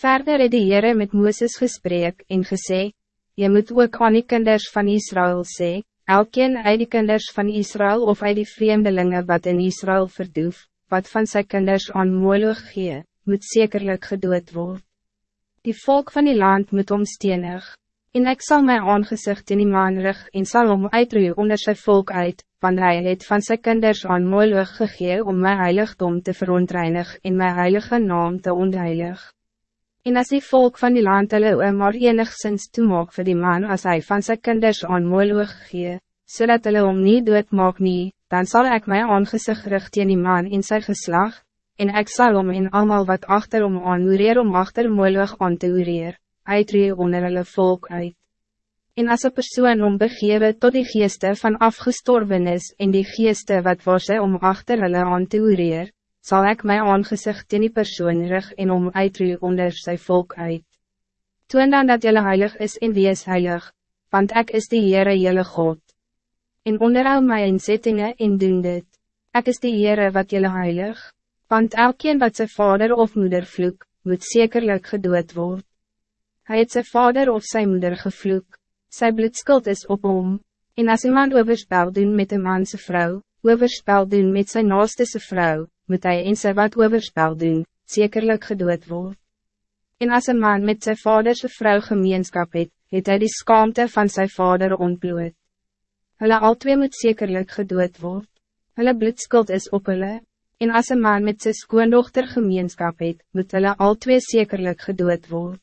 Verder het die Heere met Mooses gesprek en gesê, Je moet ook aan die kinders van Israël sê, elkeen uit die kinders van Israël of uit die vreemdelingen wat in Israël verdoef, wat van zijn kinders aan Moloch gee, moet zekerlijk gedood worden. Die volk van die land moet omstenig, en ik zal mijn aangezicht in die maan rig en sal om uitroeien onder zijn volk uit, want hij het van zijn kinders aan Moloch gegee om mijn heiligdom te verontreinig en mijn heilige naam te ontheilig. En as die volk van die land hulle maar enigszins toemaak vir die man as hij van zijn kinders aan Moloch gee, zodat so hulle om nie doodmaak nie, dan zal ik mijn aangezicht rig teen die man in zijn geslag, en ik zal om in allemaal wat achter om aan ureer om achter Moloch aan te ureer uitree onder hulle volk uit. En as een persoon om begewe tot die geeste van afgestorvenis en die geeste wat was hy om achter hulle aan te oreer, zal ik mijn aangezicht in die persoon rig en om uitree onder sy volk uit. Toon dan dat jylle heilig is en wees heilig, want ik is die Heere jylle God. En onderhou my inzettingen en doen dit. Ik is die Heere wat jylle heilig, want elkeen wat zijn vader of moeder vloek, moet zekerlijk gedood worden. Hij het zijn vader of zijn moeder gevloek. Zijn bloedskuld is op hom. En als iemand overspel doen met een manse vrouw, overspel doen met zijn naaste vrouw, moet hij in zijn wat overspel doen, zekerlijk gedood worden. En als een man met zijn vaderse vrouw gemeenschap het, het hij die schaamte van zijn vader ontbloed. Hulle al twee moet zekerlijk gedood worden. Hulle bloedskuld is op hulle. En als een man met zijn skoondochter gemeenschap het, moet hulle al twee zekerlijk gedood worden.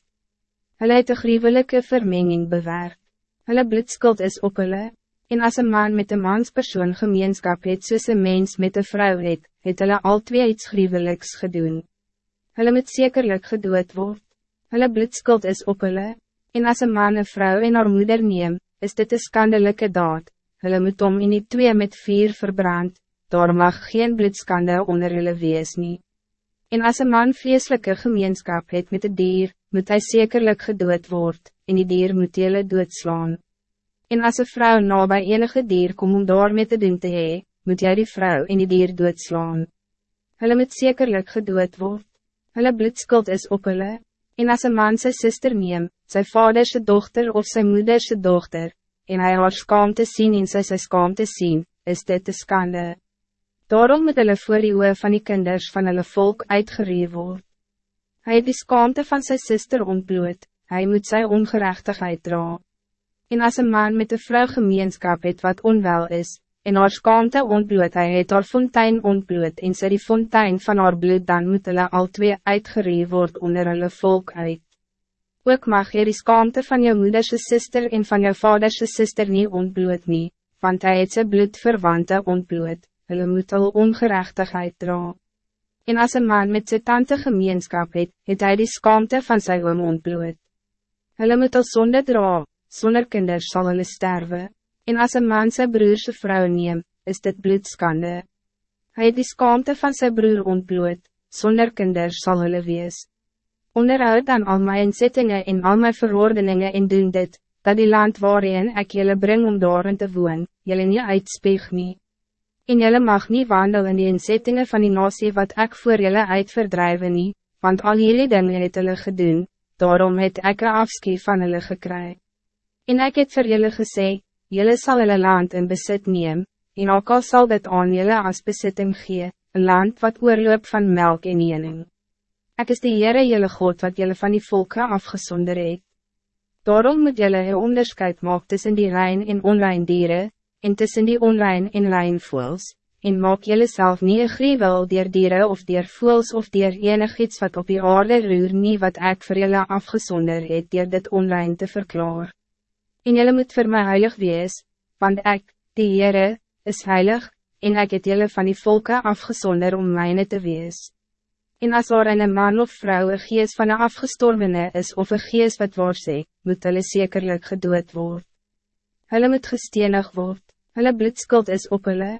Hulle het een gruwelijke vermenging bewerk. Hulle bloedskuld is op hulle. En als een man met een manspersoon gemeenschap het soos een mens met een vrouw het, het hulle al twee iets gruwelijks gedoen. Hulle moet zekerlijk gedood word. Hulle bloedskuld is op hulle. En als een man een vrouw en haar moeder neem, is dit een skandelijke daad. Hulle moet om in die twee met vier verbrand, daar mag geen bloedskande onder hulle wees nie. En als een man vleeslijke gemeenschap het met het dier, moet hij zekerlijk gedood worden, en die dier moet jylle doodslaan. En als een vrouw na bij enige dier kom om daar met te doen te hee, moet jy die vrouw en die dier doodslaan. Hulle moet zekerlijk gedood worden. Hulle bloedskuld is op hulle. En als een man zijn zuster neem, zijn vaderse dochter of zijn moederse dochter, en hij haar skaam te zien en sy sy skaam te zien, is dit de skande. Daarom moet hulle voor die oe van die kinders van hulle volk uitgereef word. Hij het die skaamte van zijn zuster ontbloed, hij moet zijn ongerechtigheid dra. En als een man met een vrouw gemeenschap het wat onwel is, en haar skaamte ontbloed, hij het haar fontein ontbloed, en sy die fontein van haar bloed, dan moet hulle al twee uitgereef word onder hulle volk uit. Ook mag jy die skaamte van jou moederse sister en van jou vaderse sister niet ontbloed nie, want hij het sy bloed verwante ontbloed, hulle moet al ongerechtigheid dra. En als een man met zijn tante gemeenschap het, het hij die skaamte van sy oom ontbloed. Hulle moet al sonde dra, sonder kinders sal hulle sterwe. En als een man zijn broerse vrou neem, is dit bloedskande. Hij het die skaamte van zijn broer ontbloed, sonder kinders sal hulle wees. Onderhoud dan al my inzettingen en al my verordeningen en doen dit, dat die land waarin ik jullie breng om daarin te woon, jullie niet uitspeeg nie. En jullie mag niet wandelen in die inzettingen van die nasie wat ik voor jullie uitverdrijven nie, want al jullie dingen het hulle gedoen, daarom het ek een afskie van hulle gekry. En ek het vir jullie gesê, jullie zal hulle land in besit neem, en ook al sal dit aan jullie as besitting gee, een land wat oorloop van melk en jening. Ek is die Heere jullie God wat jullie van die volken afgezonder het. Daarom moet jullie een onderscheid maak tussen die rein en onrein dieren, en tussen die onrein en rein voels, en maak jylle self nie een griewel dier dieren of dier voels of dier enig iets wat op die aarde roer nie wat ek vir jylle afgezonder het dier dit onrein te verklaar. En jylle moet vir my heilig wees, want ek, die Heere, is heilig, en ek het jylle van die volken afgezonder om myne te wees. En as er een man of vrouw een geest van een afgestorvene is of een geest wat waar sê, moet hulle zekerlijk gedood worden. Hulle moet gestenig word, hulle bloedskuld is op hulle,